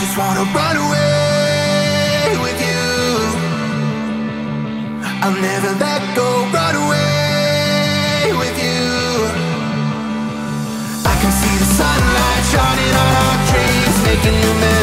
just wanna run away with you. I'll never let go, run away with you. I can see the sunlight shining on our dreams, making new memories,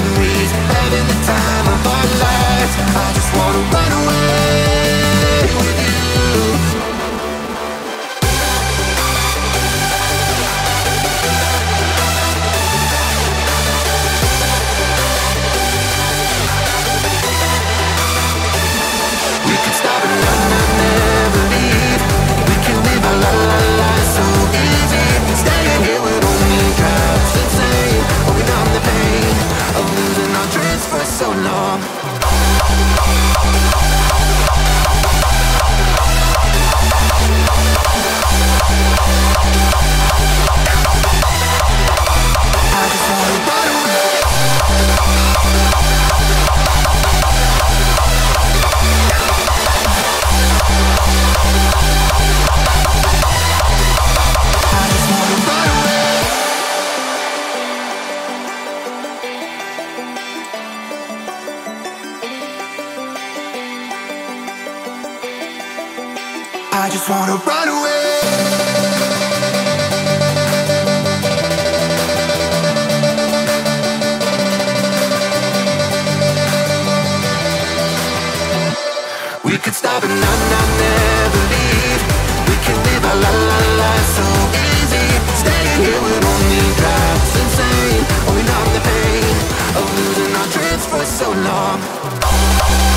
I just wanna run away. We could stop and not, never leave. We live la la life so easy. Staying here would only drive us insane. The pain of losing our dreams for so long.